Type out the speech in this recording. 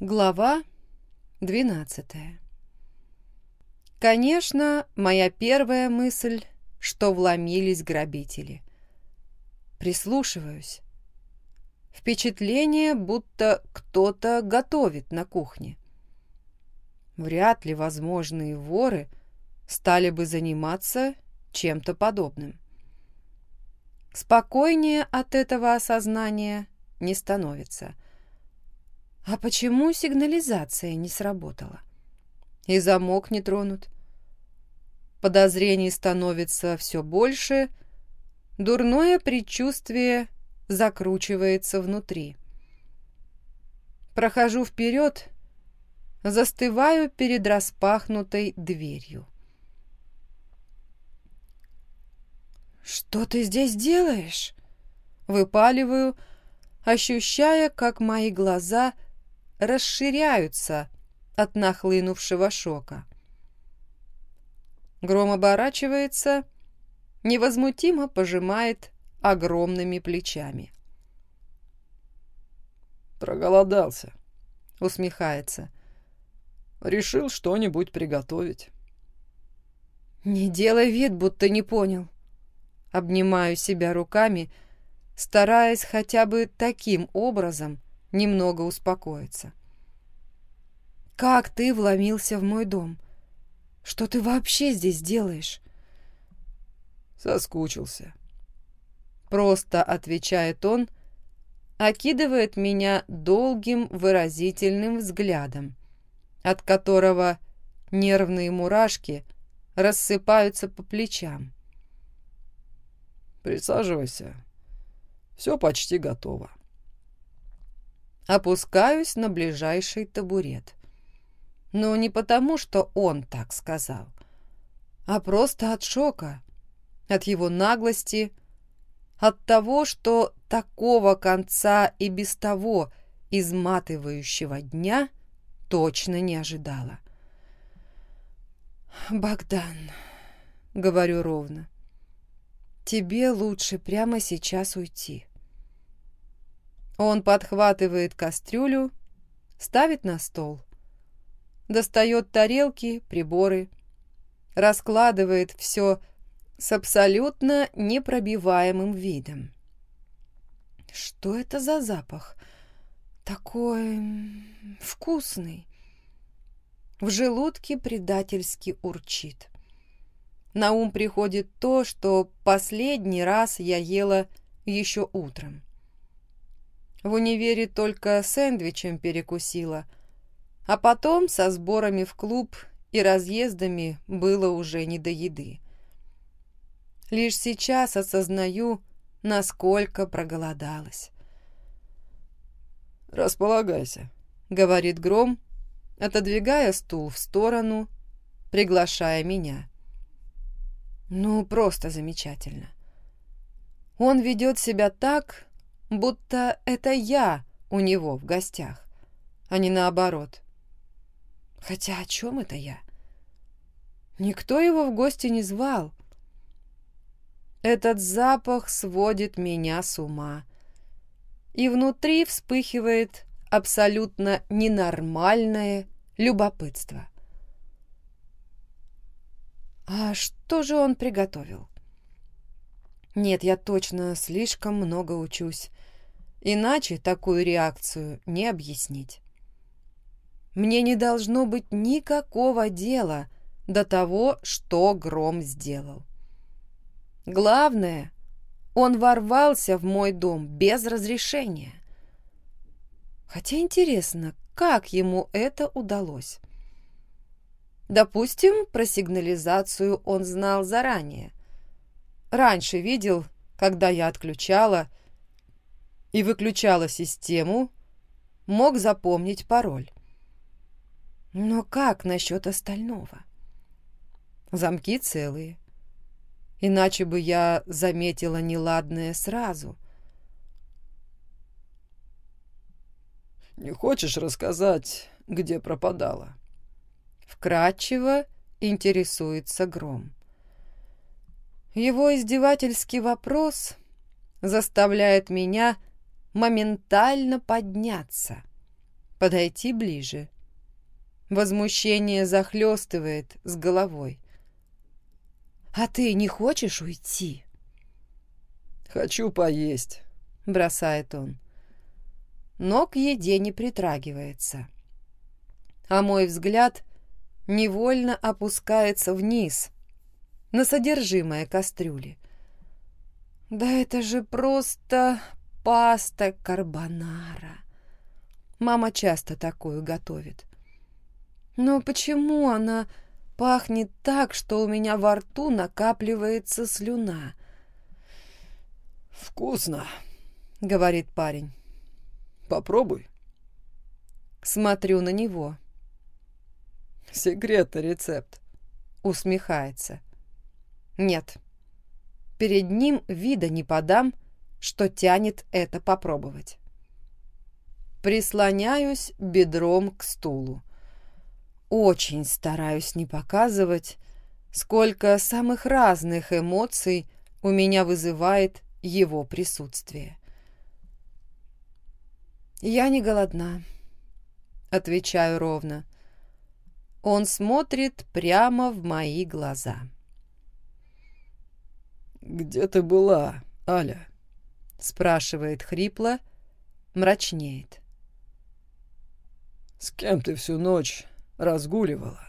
Глава двенадцатая Конечно, моя первая мысль, что вломились грабители. Прислушиваюсь. Впечатление, будто кто-то готовит на кухне. Вряд ли возможные воры стали бы заниматься чем-то подобным. Спокойнее от этого осознания не становится. А почему сигнализация не сработала? И замок не тронут? Подозрений становится все больше, дурное предчувствие закручивается внутри. Прохожу вперед, застываю перед распахнутой дверью. «Что ты здесь делаешь?» Выпаливаю, ощущая, как мои глаза расширяются от нахлынувшего шока. Гром оборачивается, невозмутимо пожимает огромными плечами. «Проголодался», — усмехается. «Решил что-нибудь приготовить». «Не делай вид, будто не понял». Обнимаю себя руками, стараясь хотя бы таким образом немного успокоиться. «Как ты вломился в мой дом? Что ты вообще здесь делаешь?» «Соскучился», Просто отвечает он, окидывает меня долгим выразительным взглядом, от которого нервные мурашки рассыпаются по плечам. «Присаживайся. Все почти готово». Опускаюсь на ближайший табурет. Но не потому, что он так сказал, а просто от шока, от его наглости, от того, что такого конца и без того изматывающего дня точно не ожидала. «Богдан», — говорю ровно, — «тебе лучше прямо сейчас уйти». Он подхватывает кастрюлю, ставит на стол, достает тарелки, приборы, раскладывает все с абсолютно непробиваемым видом. Что это за запах? Такой вкусный. В желудке предательски урчит. На ум приходит то, что последний раз я ела еще утром. В универе только сэндвичем перекусила, а потом со сборами в клуб и разъездами было уже не до еды. Лишь сейчас осознаю, насколько проголодалась. «Располагайся», — говорит Гром, отодвигая стул в сторону, приглашая меня. Ну, просто замечательно. Он ведет себя так, будто это я у него в гостях, а не наоборот. Хотя о чем это я? Никто его в гости не звал, этот запах сводит меня с ума. И внутри вспыхивает абсолютно ненормальное любопытство. А что же он приготовил? Нет, я точно слишком много учусь. Иначе такую реакцию не объяснить. Мне не должно быть никакого дела до того, что Гром сделал. Главное, он ворвался в мой дом без разрешения. Хотя интересно, как ему это удалось? Допустим, про сигнализацию он знал заранее. Раньше видел, когда я отключала и выключала систему, мог запомнить пароль. Но как насчет остального? Замки целые иначе бы я заметила неладное сразу. «Не хочешь рассказать, где пропадала?» Вкратчиво интересуется Гром. Его издевательский вопрос заставляет меня моментально подняться, подойти ближе. Возмущение захлестывает с головой. «А ты не хочешь уйти?» «Хочу поесть», — бросает он. Но к еде не притрагивается. А мой взгляд невольно опускается вниз, на содержимое кастрюли. Да это же просто паста карбонара. Мама часто такую готовит. Но почему она пахнет так, что у меня во рту накапливается слюна? «Вкусно», — говорит парень. «Попробуй». Смотрю на него. «Секретный рецепт», — усмехается. «Нет, перед ним вида не подам, что тянет это попробовать». Прислоняюсь бедром к стулу. Очень стараюсь не показывать, сколько самых разных эмоций у меня вызывает его присутствие. «Я не голодна», — отвечаю ровно. Он смотрит прямо в мои глаза. «Где ты была, Аля?» — спрашивает хрипло, мрачнеет. «С кем ты всю ночь разгуливала?»